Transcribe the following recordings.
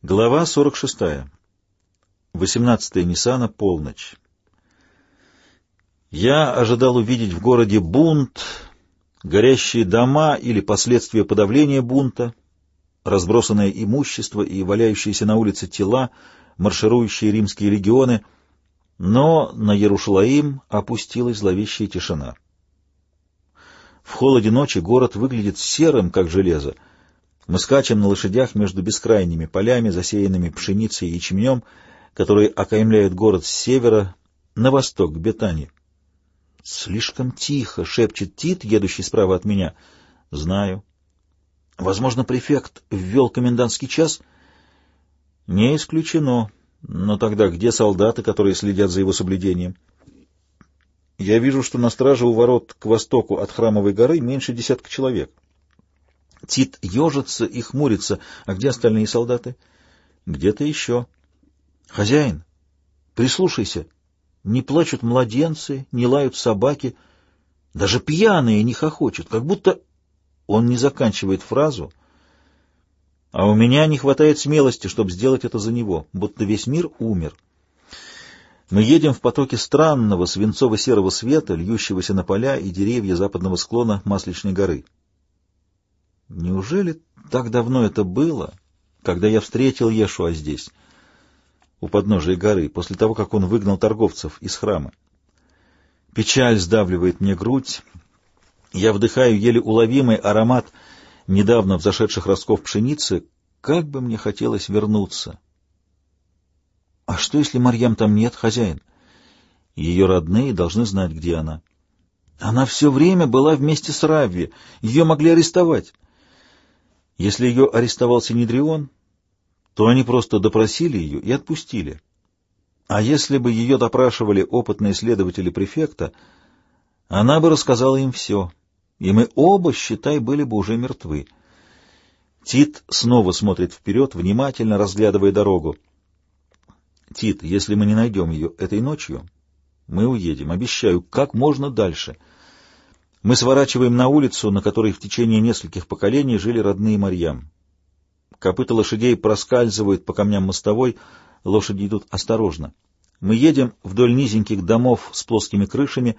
Глава 46. 18 Ниссана, полночь. Я ожидал увидеть в городе бунт, горящие дома или последствия подавления бунта, разбросанное имущество и валяющиеся на улице тела, марширующие римские легионы, но на Ярушалаим опустилась зловещая тишина. В холоде ночи город выглядит серым, как железо, мы скачем на лошадях между бескрайними полями, засеянными пшеницей и ячменем, которые окаймляют город с севера на восток, к Бетани. «Слишком тихо», — шепчет Тит, едущий справа от меня. «Знаю». «Возможно, префект ввел комендантский час?» «Не исключено. Но тогда где солдаты, которые следят за его соблюдением?» «Я вижу, что на страже у ворот к востоку от Храмовой горы меньше десятка человек». Тит ежится и хмурится. А где остальные солдаты? Где-то еще. Хозяин, прислушайся. Не плачут младенцы, не лают собаки. Даже пьяные не хохочут, как будто... Он не заканчивает фразу, а у меня не хватает смелости, чтобы сделать это за него, будто весь мир умер. Мы едем в потоке странного свинцово-серого света, льющегося на поля и деревья западного склона Масличной горы. Неужели так давно это было, когда я встретил Ешуа здесь, у подножия горы, после того, как он выгнал торговцев из храма? Печаль сдавливает мне грудь. Я вдыхаю еле уловимый аромат недавно взошедших ростков пшеницы. Как бы мне хотелось вернуться. А что, если Марьям там нет, хозяин? Ее родные должны знать, где она. Она все время была вместе с Равви. Ее могли арестовать. Если ее арестовал Синедрион, то они просто допросили ее и отпустили. А если бы ее допрашивали опытные следователи префекта, она бы рассказала им все, и мы оба, считай, были бы уже мертвы. Тит снова смотрит вперед, внимательно разглядывая дорогу. «Тит, если мы не найдем ее этой ночью, мы уедем, обещаю, как можно дальше». Мы сворачиваем на улицу, на которой в течение нескольких поколений жили родные Марьям. Копыта лошадей проскальзывают по камням мостовой, лошади идут осторожно. Мы едем вдоль низеньких домов с плоскими крышами,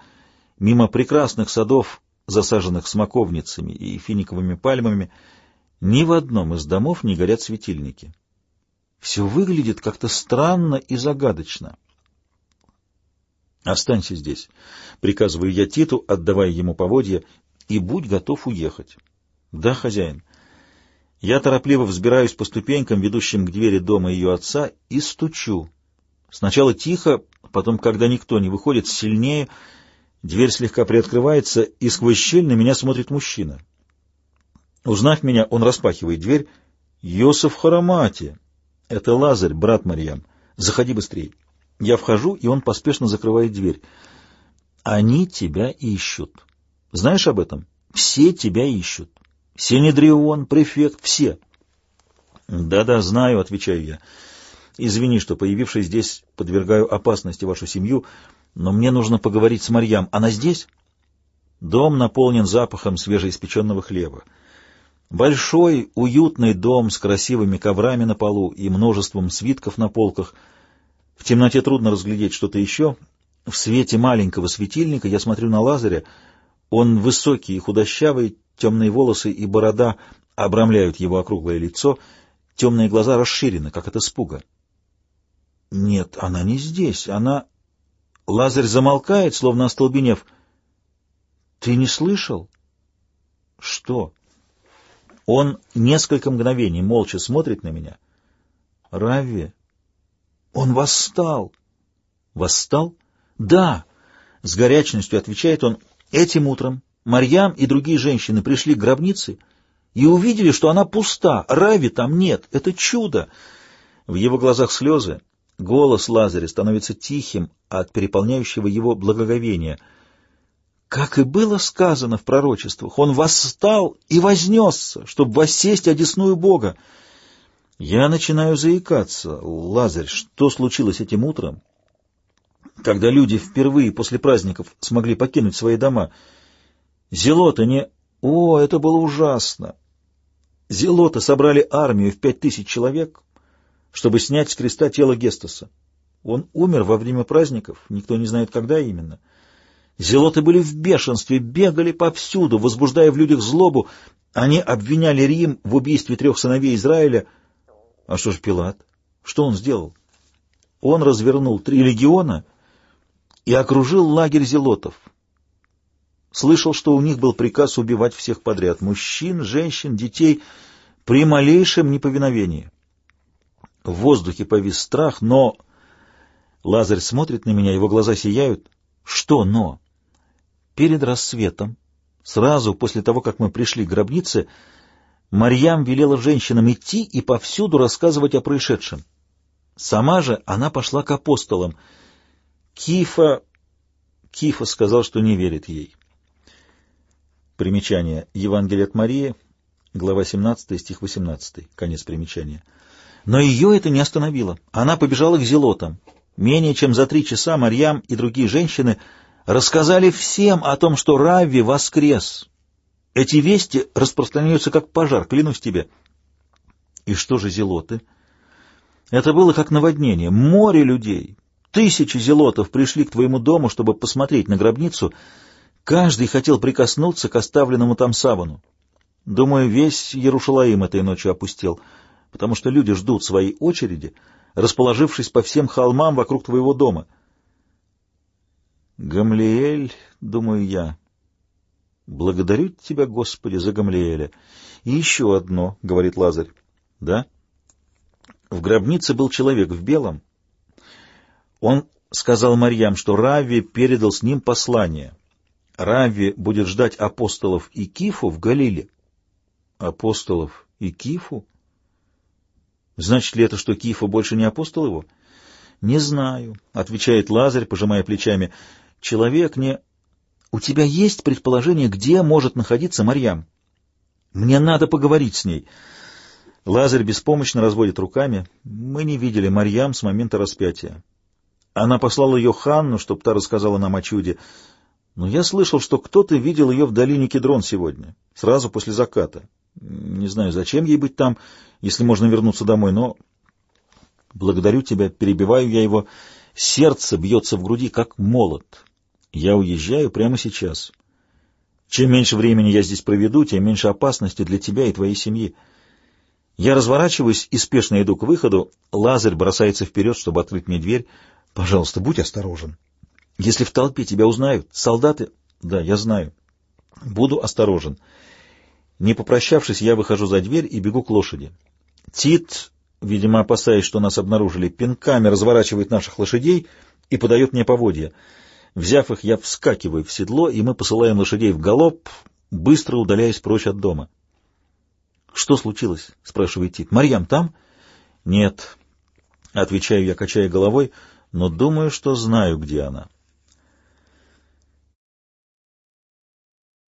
мимо прекрасных садов, засаженных смоковницами и финиковыми пальмами. Ни в одном из домов не горят светильники. Все выглядит как-то странно и загадочно. Останься здесь, приказываю я Титу, отдавая ему поводья, и будь готов уехать. Да, хозяин. Я торопливо взбираюсь по ступенькам, ведущим к двери дома ее отца, и стучу. Сначала тихо, потом, когда никто не выходит, сильнее. Дверь слегка приоткрывается, и сквозь щель на меня смотрит мужчина. Узнав меня, он распахивает дверь. «Йосиф Харамати!» «Это Лазарь, брат Марьям. Заходи быстрее!» Я вхожу, и он поспешно закрывает дверь. Они тебя ищут. Знаешь об этом? Все тебя ищут. Синедрион, префект, все. Да-да, знаю, отвечаю я. Извини, что, появившись здесь, подвергаю опасности вашу семью, но мне нужно поговорить с Марьям. Она здесь? Дом наполнен запахом свежеиспеченного хлеба. Большой, уютный дом с красивыми коврами на полу и множеством свитков на полках — в темноте трудно разглядеть что-то еще. В свете маленького светильника я смотрю на Лазаря. Он высокий и худощавый, темные волосы и борода обрамляют его округлое лицо, темные глаза расширены, как от испуга. Нет, она не здесь, она... Лазарь замолкает, словно остолбенев. Ты не слышал? Что? Он несколько мгновений молча смотрит на меня. Равви, он восстал. Восстал? Да. С горячностью отвечает он. Этим утром Марьям и другие женщины пришли к гробнице и увидели, что она пуста, Рави там нет. Это чудо. В его глазах слезы. Голос Лазаря становится тихим от переполняющего его благоговения. Как и было сказано в пророчествах, он восстал и вознесся, чтобы воссесть одесную Бога. Я начинаю заикаться. Лазарь, что случилось этим утром? Когда люди впервые после праздников смогли покинуть свои дома. Зелоты не... О, это было ужасно! Зелоты собрали армию в пять тысяч человек, чтобы снять с креста тело Гестаса. Он умер во время праздников, никто не знает, когда именно. Зелоты были в бешенстве, бегали повсюду, возбуждая в людях злобу. Они обвиняли Рим в убийстве трех сыновей Израиля. А что ж Пилат? Что он сделал? Он развернул три легиона и окружил лагерь зелотов. Слышал, что у них был приказ убивать всех подряд — мужчин, женщин, детей — при малейшем неповиновении. В воздухе повис страх, но... Лазарь смотрит на меня, его глаза сияют. Что «но»? Перед рассветом, сразу после того, как мы пришли к гробнице, Марьям велела женщинам идти и повсюду рассказывать о происшедшем. Сама же она пошла к апостолам. Кифа... Кифа сказал, что не верит ей. Примечание. Евангелие от Марии, глава 17, стих 18. Конец примечания. Но ее это не остановило. Она побежала к зелотам. Менее чем за три часа Марьям и другие женщины рассказали всем о том, что Равви воскрес. Эти вести распространяются как пожар, клянусь тебе. И что же зелоты? Это было как наводнение, море людей. Тысячи зелотов пришли к твоему дому, чтобы посмотреть на гробницу. Каждый хотел прикоснуться к оставленному там савану. Думаю, весь Ярушалаим этой ночью опустел, потому что люди ждут своей очереди, расположившись по всем холмам вокруг твоего дома. Гамлиэль, думаю я, благодарю тебя, Господи, за Гамлиэля. И еще одно, — говорит Лазарь. Да? В гробнице был человек в белом. Он сказал Марьям, что Рави передал с ним послание. Рави будет ждать апостолов и Кифу в Галиле. Апостолов и Кифу? Значит ли это, что Кифа больше не апостол его? Не знаю, — отвечает Лазарь, пожимая плечами. Человек не... У тебя есть предположение, где может находиться Марьям? Мне надо поговорить с ней. Лазарь беспомощно разводит руками. Мы не видели Марьям с момента распятия. Она послала ее Ханну, чтобы та рассказала нам о чуде. Но я слышал, что кто-то видел ее в долине Кедрон сегодня, сразу после заката. Не знаю, зачем ей быть там, если можно вернуться домой, но... Благодарю тебя, перебиваю я его. Сердце бьется в груди, как молот. Я уезжаю прямо сейчас. Чем меньше времени я здесь проведу, тем меньше опасности для тебя и твоей семьи. Я разворачиваюсь и спешно иду к выходу. Лазарь бросается вперед, чтобы открыть мне дверь. Пожалуйста, будь осторожен. Если в толпе тебя узнают, солдаты... Да, я знаю. Буду осторожен. Не попрощавшись, я выхожу за дверь и бегу к лошади. Тит, видимо, опасаясь, что нас обнаружили, пинками разворачивает наших лошадей и подает мне поводья. Взяв их, я вскакиваю в седло, и мы посылаем лошадей в галоп, быстро удаляясь прочь от дома. — Что случилось? — спрашивает Тит. — Марьям там? — Нет, — отвечаю я, качая головой, — но думаю, что знаю, где она. —